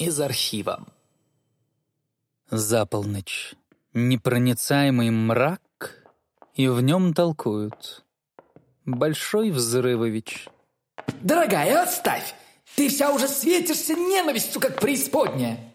из архива. За полночь. Непроницаемый мрак, и в нем толкуют. Большой Взрывович. Дорогая, отставь! Ты вся уже светишься ненавистью, как преисподняя.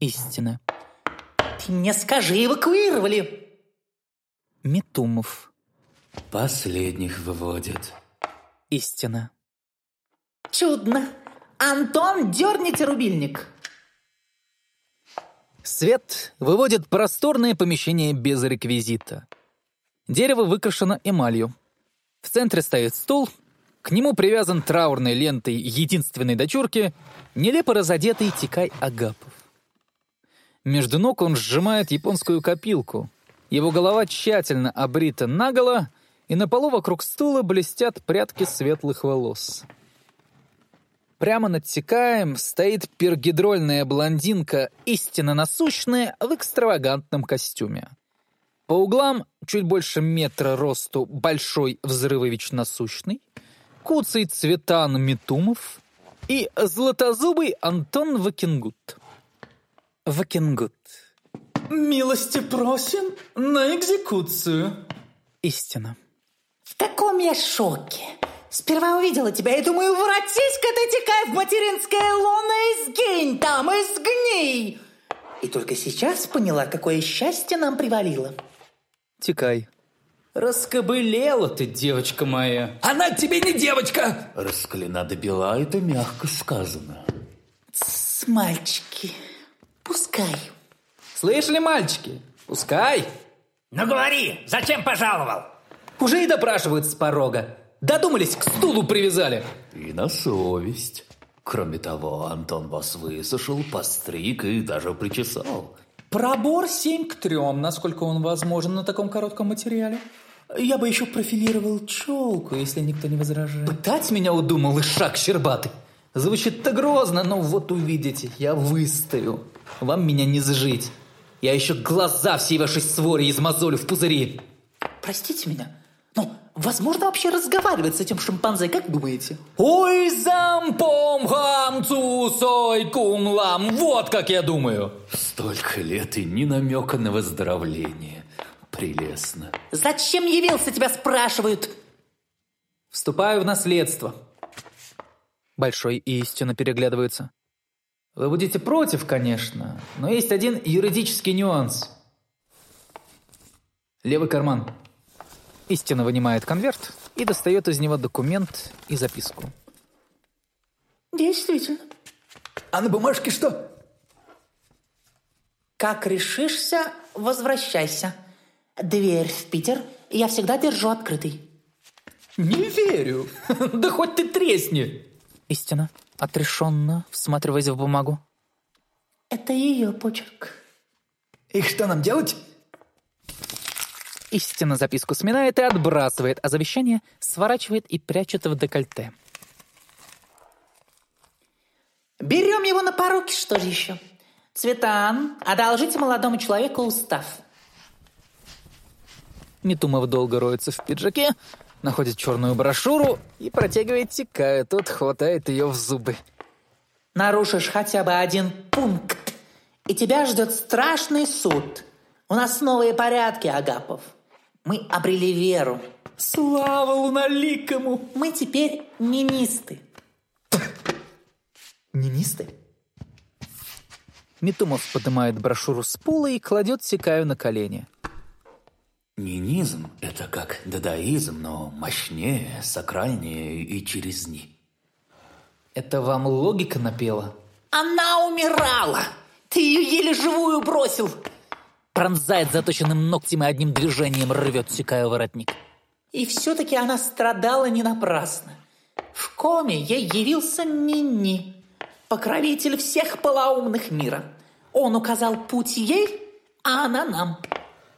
Истина. Ты мне скажи, эвакуировали. Метумов. Последних выводят. Истина. Чудно. Антон, дерните рубильник. Свет выводит просторное помещение без реквизита. Дерево выкрашено эмалью. В центре стоит стул, к нему привязан траурной лентой единственной дочурки, нелепо разодетый Тикай Агапов. Между ног он сжимает японскую копилку. Его голова тщательно обрита наголо, и на полу вокруг стула блестят прядки светлых волос. Прямо над Тикаем стоит пергидрольная блондинка, истинно насущная, в экстравагантном костюме. По углам чуть больше метра росту большой взрывович насущный, куцый Цветан Метумов и златозубый Антон Вакингут. Вакингут. Милости просим на экзекуцию. Истина. В таком я шоке. Сперва увидела тебя и думаю, воротись-ка ты, текай в материнское лоно и сгинь там, и сгней. И только сейчас поняла, какое счастье нам привалило. Тикай. Раскобылела ты, девочка моя. Она тебе не девочка. Расклена до бела, это мягко сказано. С мальчики, пускай. Слышали, мальчики? Пускай. Ну говори, зачем пожаловал? Уже и допрашивают с порога. Додумались, к стулу привязали. И на совесть. Кроме того, Антон вас высушил, постриг и даже причесал. Пробор 7 к 3, насколько он возможен на таком коротком материале. Я бы еще профилировал челку, если никто не возражает. Пытать меня удумал и шаг щербатый. Звучит-то грозно, но вот увидите, я выстою. Вам меня не сжить. Я еще глаза всей вашей своре измазолю в пузыри. Простите меня, возможно вообще разговаривать с этим шимпанзе, как думаете? Ой, зампом хамцу сой кум лам, вот как я думаю. Столько лет и ни намека на выздоровление. Прелестно. Зачем явился, тебя спрашивают? Вступаю в наследство. Большой и истинно переглядываются. Вы будете против, конечно, но есть один юридический нюанс. Левый карман. Истинно вынимает конверт и достает из него документ и записку. Действительно. А на бумажке что? Как решишься, возвращайся. Дверь в Питер я всегда держу открытой. Не верю. Да хоть ты тресни. Истина, отрешенно, всматриваясь в бумагу. Это ее почерк. И что нам делать? Истина записку сминает и отбрасывает, а завещание сворачивает и прячет в декольте. Берем его на поруки, что же еще? Цветан, одолжите молодому человеку устав. Метумов долго роется в пиджаке, находит черную брошюру и протягивает Тикаю. Тот хватает ее в зубы. Нарушишь хотя бы один пункт, и тебя ждет страшный суд. У нас новые порядки, Агапов. Мы обрели веру. Слава луналикому! Мы теперь нинисты. Нинисты? Метумов поднимает брошюру с пола и кладет Тикаю на колени. Нинизм – это как дадаизм, но мощнее, сакральнее и через «ни». Это вам логика напела? Она умирала! Ты ее еле живую бросил! Пронзает заточенным ногтем и одним движением рвет Тикаю воротник. И все-таки она страдала не напрасно. В коме ей явился Нини, покровитель всех полоумных мира. Он указал путь ей, а она нам.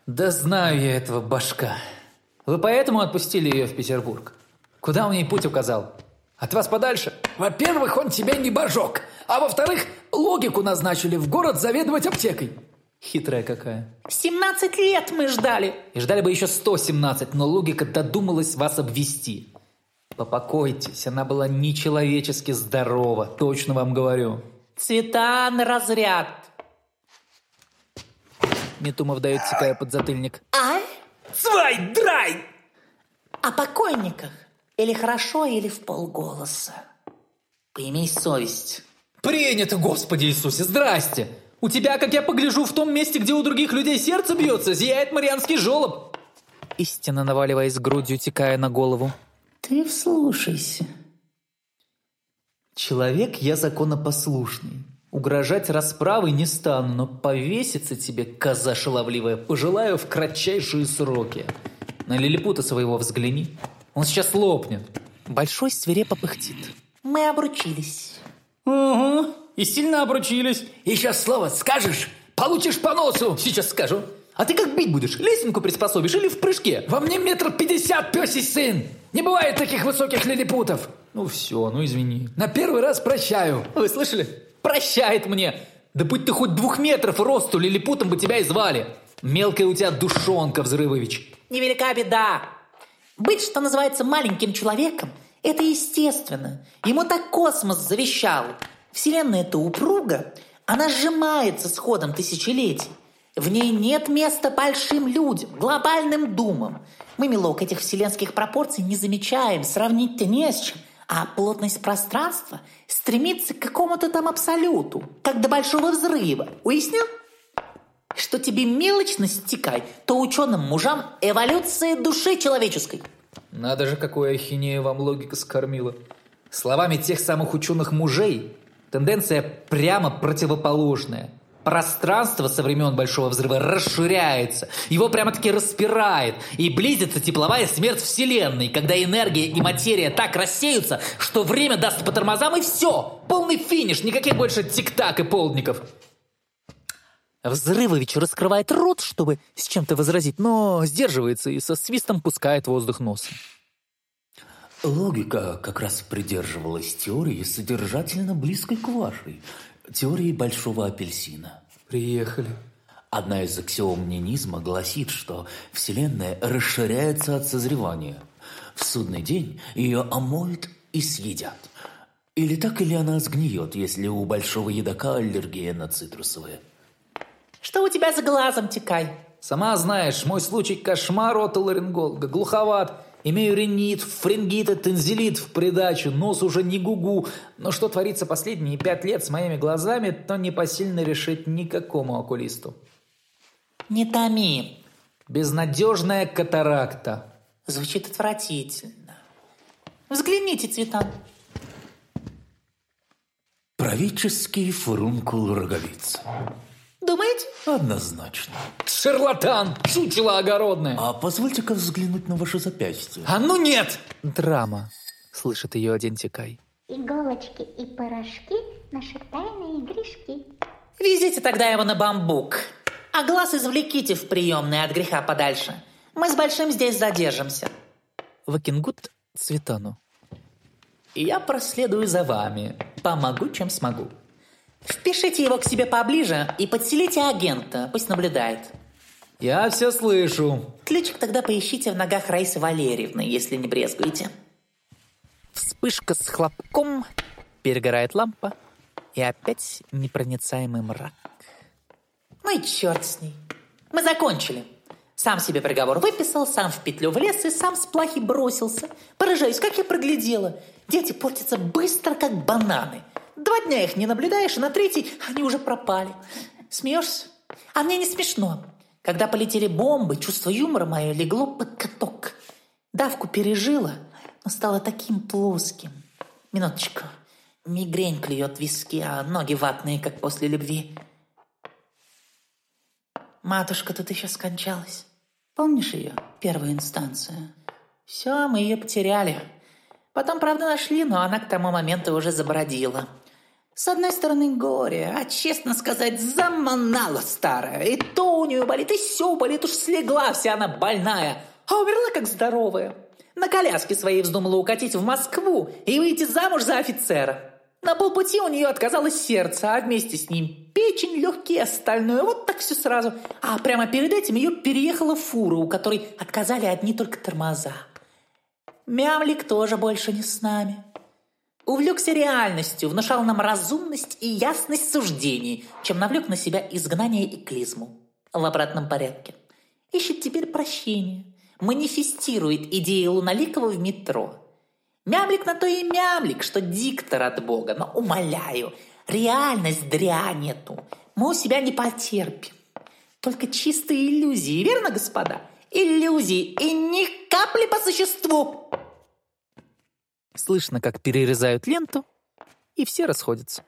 Да знаю я этого башка. Вы поэтому отпустили ее в Петербург? Куда он ей путь указал? От вас подальше? Во-первых, он тебя не божок. А во-вторых, логику назначили в город заведовать аптекой. Хитрая какая. 17 лет мы ждали. И ждали бы еще 117, но логика додумалась вас обвести. Попокойтесь, она была нечеловечески здорова, точно вам говорю. Цветан разряд. Метумов дает Тикая подзатыльник. Ай? Свай, драй! О покойниках. Или хорошо, или в полголоса. Поимей совесть. Принято, Господи Иисусе, здрасте! У тебя, как я погляжу, в том месте, где у других людей сердце бьется, зияет марианский жолоб. Истинно наваливаясь грудью, Тикая на голову. Ты вслушайся. Человек я законопослушный. Угрожать расправой не стану, но повеситься тебе, коза шаловливая, пожелаю в кратчайшие сроки. На лилипута своего взгляни. Он сейчас лопнет. Большой свирепо пыхтит. Мы обручились. Угу, и сильно обручились. Еще слово скажешь, получишь по носу. Сейчас скажу. А ты как бить будешь? Лесенку приспособишь или в прыжке? Во мне метр пятьдесят, пёсий сын. Не бывает таких высоких лилипутов. Ну все, ну извини. На первый раз прощаю. Вы слышали? Прощает мне. Да будь ты хоть двух метров росту, лилипутом бы тебя и звали. Мелкая у тебя душонка, Взрывович. Невелика беда. Быть, что называется, маленьким человеком – это естественно. Ему так космос завещал. Вселенная это упруга, она сжимается с ходом тысячелетий. В ней нет места большим людям, глобальным думам. Мы, милок, этих вселенских пропорций не замечаем, сравнить-то не с чем. А плотность пространства стремится к какому-то там абсолюту, как до большого взрыва. Уяснил? Что тебе мелочность стекай, то ученым мужам эволюция души человеческой. Надо же, какую ахинею вам логика скормила. Словами тех самых ученых мужей, тенденция прямо противоположная. Пространство со времен Большого Взрыва расширяется, его прямо-таки распирает, и близится тепловая смерть Вселенной, когда энергия и материя так рассеются, что время даст по тормозам и все, полный финиш, никаких больше тик-так и полдников. Взрывович раскрывает рот, чтобы с чем-то возразить, но сдерживается и со свистом пускает воздух носом. Логика как раз придерживалась теории содержательно близкой к вашей, теории большого апельсина. Приехали. Одна из аксиом нинизма гласит, что Вселенная расширяется от созревания. В судный день ее омоют и съедят. Или так, или она сгниет, если у большого едока аллергия на цитрусовые. Что у тебя за глазом, Тикай? Сама знаешь, мой случай кошмар отоларинголога, глуховат. Имею ринит, фрингит и тензилит в придачу, нос уже не гугу. Но что творится последние пять лет с моими глазами, то непосильно решить никакому окулисту. Не томи. Безнадежная катаракта. Звучит отвратительно. Взгляните, Цветан. Правительский фурункул роговицы. Думаете? Однозначно. Шарлатан, чучело огородное. А позвольте-ка взглянуть на ваше запястье. А ну нет! Драма, слышит ее один Тикай. Иголочки и порошки – наши тайные грешки. Везите тогда его на бамбук. А глаз извлеките в приемной от греха подальше. Мы с Большим здесь задержимся. Вакингут Цветану. Я проследую за вами. Помогу, чем смогу. Впишите его к себе поближе и подселите агента, пусть наблюдает. Я все слышу. Ключик тогда поищите в ногах Раисы Валерьевны, если не брезгуете. Вспышка с хлопком, перегорает лампа, и опять непроницаемый мрак. Ну и черт с ней. Мы закончили. Сам себе приговор выписал, сам в петлю влез и сам с плахи бросился. Поражаюсь, как я проглядела. Дети портятся быстро, как бананы. Два дня их не наблюдаешь, и на третий они уже пропали. Смеешься? А мне не смешно. Когда полетели бомбы, чувство юмора мое легло под каток. Давку пережила, но стало таким плоским. Минуточку. Мигрень клюет виски, а ноги ватные, как после любви. Матушка тут еще скончалась. Помнишь ее, первую инстанцию? Все, мы ее потеряли. Потом, правда, нашли, но она к тому моменту уже забродила. С одной стороны горе, а, честно сказать, заманала старая. И то у нее болит, и все болит, уж слегла вся она больная. А умерла как здоровая. На коляске своей вздумала укатить в Москву и выйти замуж за офицера. На полпути у нее отказалось сердце, а вместе с ним печень, легкие, остальное. Вот так все сразу. А прямо перед этим ее переехала фура, у которой отказали одни только тормоза. Мямлик тоже больше не с нами. Увлекся реальностью, внушал нам разумность и ясность суждений, чем навлек на себя изгнание и клизму. В обратном порядке. Ищет теперь прощения, манифестирует идеи Луналикова в метро. Мямлик на то и мямлик, что диктор от Бога, но умоляю, реальность дрянь эту мы у себя не потерпим. Только чистые иллюзии, верно, господа? Иллюзии и ни капли по существу. Слышно, как перерезают ленту, и все расходятся.